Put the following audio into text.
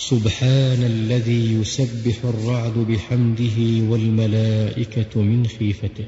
سبحان الذي يسبح الرعد بحمده والملائكة من خيفته.